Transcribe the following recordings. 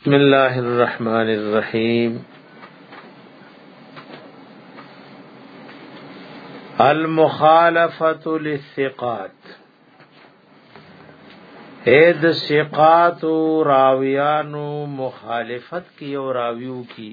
بسم الله الرحمن الرحیم المخالفه للثقات اے د ثقات راویانو مخالفت کی او راویو کی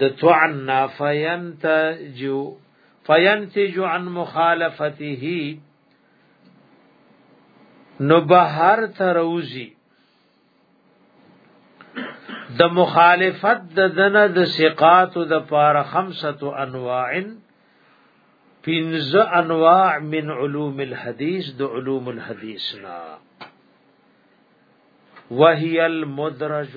د طعن نافینتج فینتج عن مخالفته نو بهر تروزی د مخالفت د دنه د ثقات د پار خمسه انواع پنځه انواع من علوم الحديث د علوم الحديث نا وهي المدرج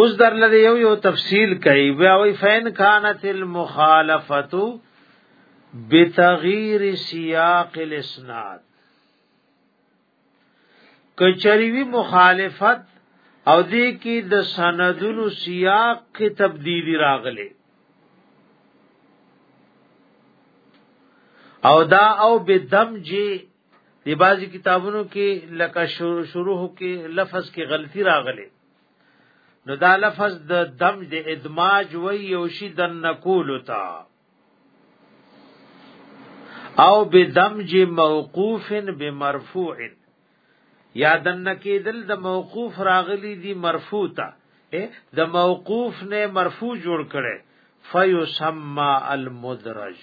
اوس در لري یو یو تفصیل کوي بیا وی فین کانت المخالفه بتغیر سیاق الاسناد کچریوی مخالفت او دې کې د سندونو سیاق کې تبدیلی راغلي او دا او بدمج دی بعضی کتابونو کې لکه شروع کې لفظ کې غلطی راغله نو دا لفظ د دم د ادماج وی یو شی د نقول تا او بدمج موقوف بمرفوع یا دن کې دل د موقوف راغلی دی مرفوع تا د موقوف نه مرفوع جوړ کړي فیسمى المدرج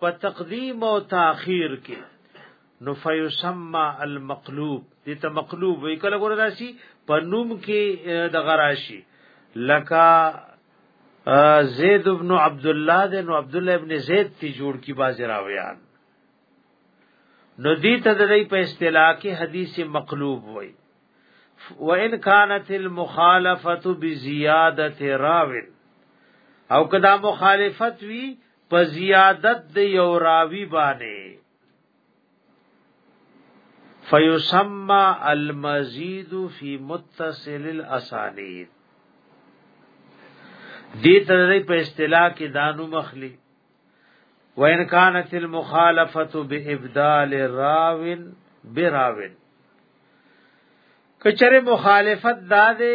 په تقدیم او تاخير کې نو فیسمى المقلوب دې ته مقلوب وی کله ګور راشي په نوم کې د غراشي لکا زید ابن عبد الله د نو عبد الله ابن زید تی جوړ کی باز راویان نو دې ته د دې په اصطلاح کې حدیث مقلوب وی وان كانت المخالفه بزياده راو او کدا مخالفت وی په زیادت د یو راوی باندې فیسمى المزید فی متصل الاسانید دې ترې په اصطلاح کې دانو مخلی وان كانت المخالفه بابدال راو براو کچره مخالفت داده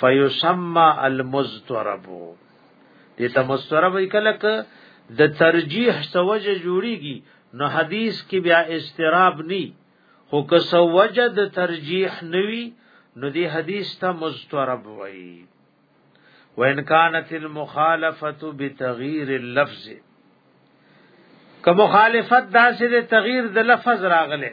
فیسمى المضطرب دې ته مضطرب کله ک د ترجیح سوجه جوړیږي نو حدیث کې بیا استراب ني خو که سوجه د ترجیح نوي نو دې حدیث ته مضطرب وایي وان كانت المخالفه بتغيير اللفظ که مخالفت داسې د تغییر د لفظ راغله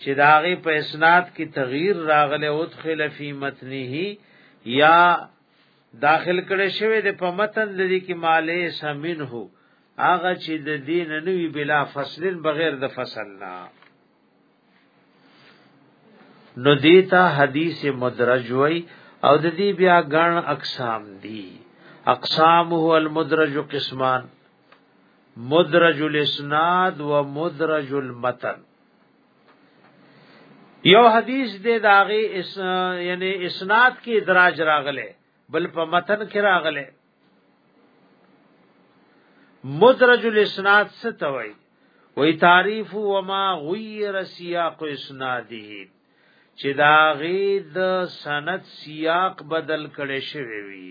چې داغه په اسناد کې تغییر راغله او دخل فی متنه یا داخل کړي شوی د په متن د دې کې مالې سمین هو هغه چې د دین نوی بلا فصلن بغیر د فصل نه نو دیتا حدیث مدرج وای او د دې بیا غن اقسام دي اقسام هو المدرج قسمان مدرج الاسناد و مدرج المتن یو حدیث دې داغه اس یعنی اسناد کې ادراج راغله بل په متن کې راغله مدرج الاسناد ستوي وی تعریف و ما غیر سیاق اسناده چې دا غي د سند سیاق بدل کړي شوی وي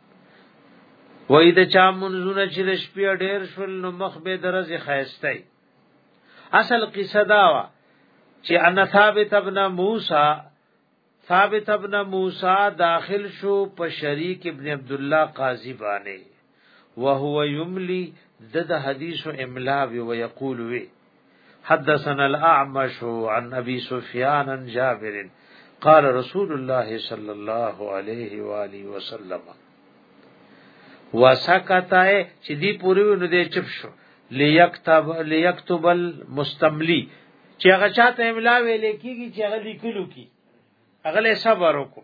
وای د چا منځونه چې د شپې ډېر شول نو مخ به درځي خایسته اصل قصه دا وا چې ان ثابت ابن موسی ثابت ابن موسی داخل شو په شریک ابن عبد الله قاضی باندې وهو یملی د حدیث املا وی ویقول وی حدثنا الاعمش عن ابي سفيان عن جابر قال رسول الله صلى الله عليه واله وسلم وسکتا چې دی پوری نو دې چپ شو ليكتب ليكتب المستملي چې هغه چاته املا ویلې کیږي چې هغه لیکلو کی هغه صبر وکړو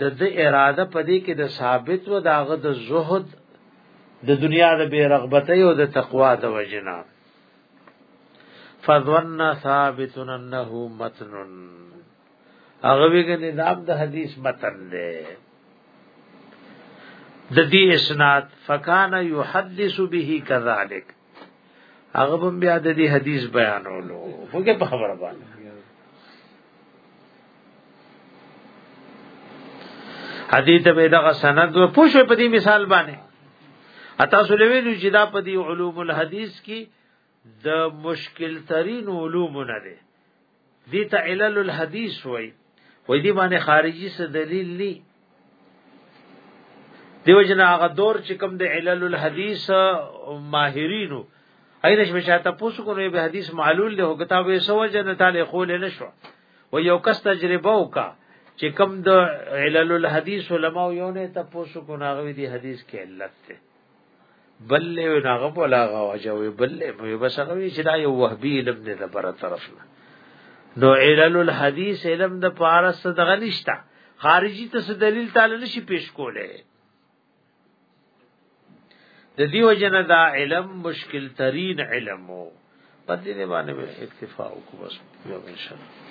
د د اراده په دې کې د ثابت و داغه د زهد د دنیا د بے رغبتۍ او د تقوا د وجنا فظن ثابت انه متن هغه ویګنې نام د حدیث متن دی د دې اسناد فکان یحدث به کذالک هغه بم بیا د دې حدیث بیانولو فوګه په خبره باندې حدیث به دغه سند پوښې په دې مثال باندې اتا سولویلو چې دا په دې علوم الحدیث کې د مشکل ترین علوم نه دي دي ته علل الحديث وای وای دي باندې خارجي څه دلیل ني دیو جن هغه دور چې کوم د علل الحديث ماهرینو اېنه چې چاته پوسو کو نو به حدیث معلول له کتاب یې سو جن تعالی خول نه شو و یو کس تجربه وکا چې کوم د علل الحديث علماء یو نه ته پوسو کو ناغوي دي حدیث کې علت ته بل له ناغه بولا غواجه وي بل له وي بس هغه چې دا یو وهبي علم دی د بره طرف نه نو علل الحديث علم د پاره صدغه نشتا خارجي ته دلیل تعالی نشي پیش کوله د دیو جن دا علم مشکل ترین علم وو په دې باندې اکتفا وکړو بس یو ان شاء الله